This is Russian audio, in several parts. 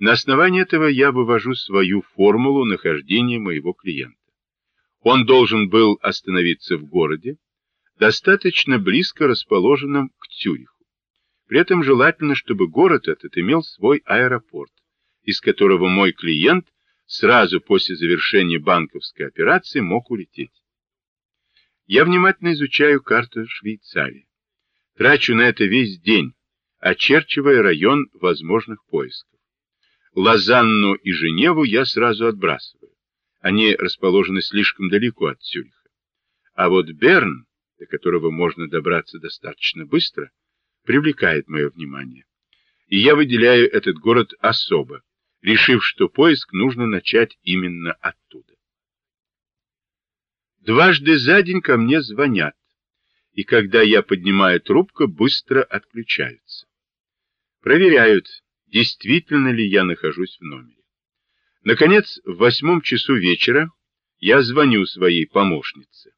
На основании этого я вывожу свою формулу нахождения моего клиента. Он должен был остановиться в городе, достаточно близко расположенном к Цюриху. При этом желательно, чтобы город этот имел свой аэропорт, из которого мой клиент сразу после завершения банковской операции мог улететь. Я внимательно изучаю карту Швейцарии. Трачу на это весь день, очерчивая район возможных поисков. Лозанну и Женеву я сразу отбрасываю. Они расположены слишком далеко от Цюриха. А вот Берн, до которого можно добраться достаточно быстро, привлекает мое внимание. И я выделяю этот город особо, решив, что поиск нужно начать именно оттуда. Дважды за день ко мне звонят, и когда я поднимаю трубку, быстро отключаются. Проверяют, действительно ли я нахожусь в номере. Наконец, в восьмом часу вечера я звоню своей помощнице.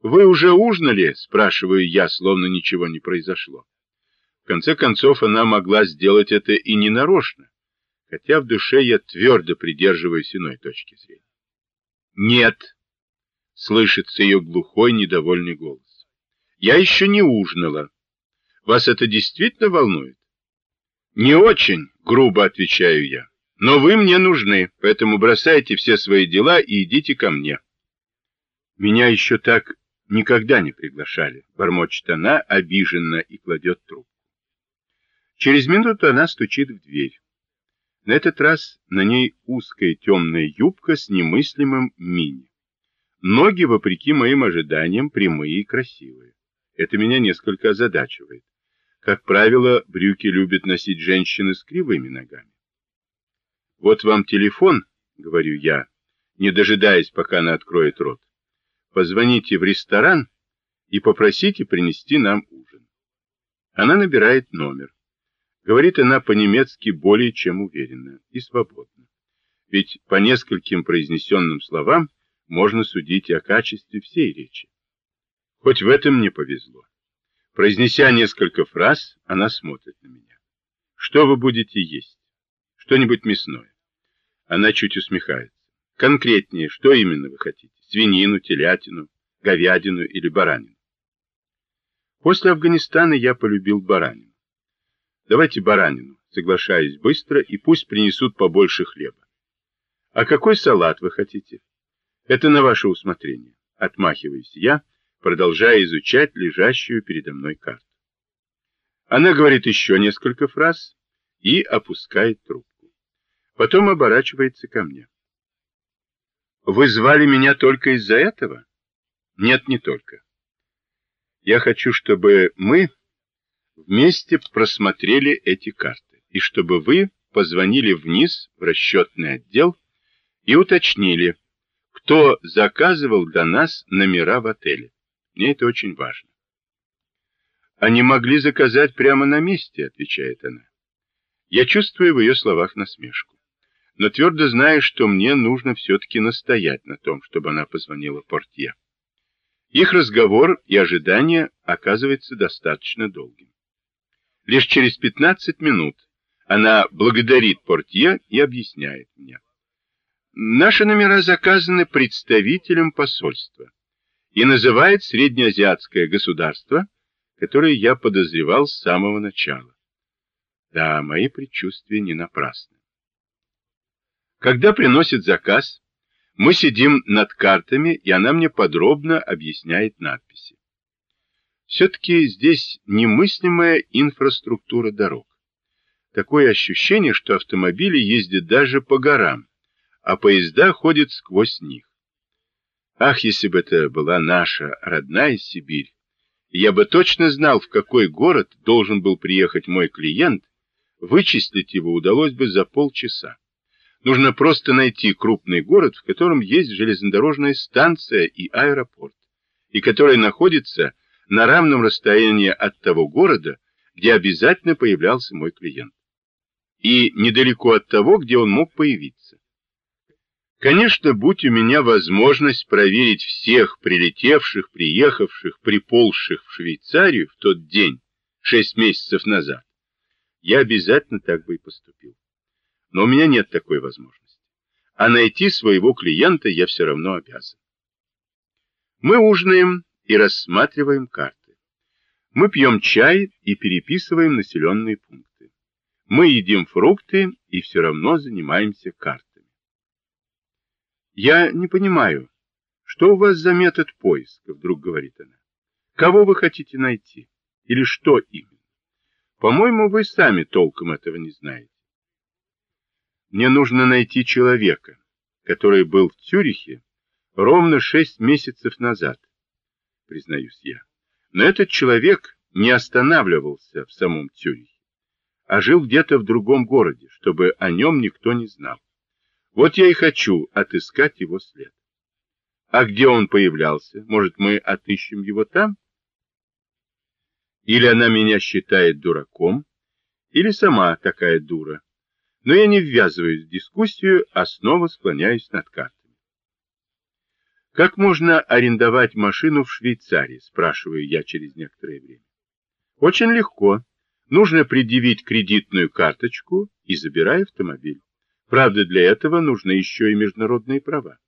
«Вы уже ужинали?» – спрашиваю я, словно ничего не произошло. В конце концов, она могла сделать это и не нарочно, хотя в душе я твердо придерживаюсь иной точки зрения. «Нет», — слышится ее глухой, недовольный голос. «Я еще не ужинала. Вас это действительно волнует?» «Не очень», — грубо отвечаю я. «Но вы мне нужны, поэтому бросайте все свои дела и идите ко мне». «Меня еще так никогда не приглашали», — бормочет она, обиженно и кладет трубку. Через минуту она стучит в дверь. На этот раз на ней узкая темная юбка с немыслимым мини. Ноги, вопреки моим ожиданиям, прямые и красивые. Это меня несколько озадачивает. Как правило, брюки любят носить женщины с кривыми ногами. «Вот вам телефон», — говорю я, не дожидаясь, пока она откроет рот. «Позвоните в ресторан и попросите принести нам ужин». Она набирает номер. Говорит она по-немецки более чем уверенно и свободно. Ведь по нескольким произнесенным словам можно судить о качестве всей речи. Хоть в этом мне повезло. Произнеся несколько фраз, она смотрит на меня. Что вы будете есть? Что-нибудь мясное? Она чуть усмехается. Конкретнее, что именно вы хотите? Свинину, телятину, говядину или баранину? После Афганистана я полюбил баранину. Давайте баранину, соглашаюсь быстро, и пусть принесут побольше хлеба. А какой салат вы хотите? Это на ваше усмотрение. Отмахиваюсь я, продолжая изучать лежащую передо мной карту. Она говорит еще несколько фраз и опускает трубку. Потом оборачивается ко мне. Вы звали меня только из-за этого? Нет, не только. Я хочу, чтобы мы вместе просмотрели эти карты, и чтобы вы позвонили вниз в расчетный отдел и уточнили, кто заказывал для нас номера в отеле. Мне это очень важно. Они могли заказать прямо на месте, отвечает она. Я чувствую в ее словах насмешку, но твердо знаю, что мне нужно все-таки настоять на том, чтобы она позвонила портье. Их разговор и ожидание оказывается достаточно долгим. Лишь через 15 минут она благодарит портье и объясняет мне. Наши номера заказаны представителем посольства и называет среднеазиатское государство, которое я подозревал с самого начала. Да, мои предчувствия не напрасны. Когда приносит заказ, мы сидим над картами, и она мне подробно объясняет надписи. Все-таки здесь немыслимая инфраструктура дорог. Такое ощущение, что автомобили ездят даже по горам, а поезда ходят сквозь них. Ах, если бы это была наша родная Сибирь! Я бы точно знал, в какой город должен был приехать мой клиент, вычислить его удалось бы за полчаса. Нужно просто найти крупный город, в котором есть железнодорожная станция и аэропорт, и который находится на равном расстоянии от того города, где обязательно появлялся мой клиент. И недалеко от того, где он мог появиться. Конечно, будь у меня возможность проверить всех прилетевших, приехавших, приползших в Швейцарию в тот день, шесть месяцев назад, я обязательно так бы и поступил. но у меня нет такой возможности. А найти своего клиента я все равно обязан. Мы ужинаем и рассматриваем карты. Мы пьем чай и переписываем населенные пункты. Мы едим фрукты и все равно занимаемся картами. Я не понимаю, что у вас за метод поиска, вдруг говорит она. Кого вы хотите найти? Или что именно? По-моему, вы сами толком этого не знаете. Мне нужно найти человека, который был в Цюрихе ровно шесть месяцев назад, признаюсь я. Но этот человек не останавливался в самом Цюрихе, а жил где-то в другом городе, чтобы о нем никто не знал. Вот я и хочу отыскать его след. А где он появлялся? Может, мы отыщем его там? Или она меня считает дураком, или сама такая дура. Но я не ввязываюсь в дискуссию, а снова склоняюсь над картами. Как можно арендовать машину в Швейцарии, спрашиваю я через некоторое время. Очень легко. Нужно предъявить кредитную карточку и забирай автомобиль. Правда, для этого нужны еще и международные права.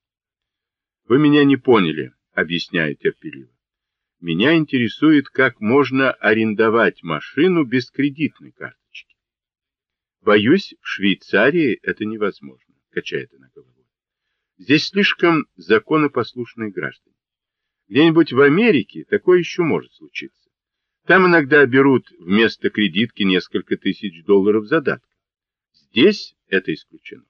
Вы меня не поняли, объясняю терпеливо. Меня интересует, как можно арендовать машину без кредитной карточки. Боюсь, в Швейцарии это невозможно, качает она головой. Здесь слишком законопослушные граждане. Где-нибудь в Америке такое еще может случиться. Там иногда берут вместо кредитки несколько тысяч долларов задатка. Здесь это исключено.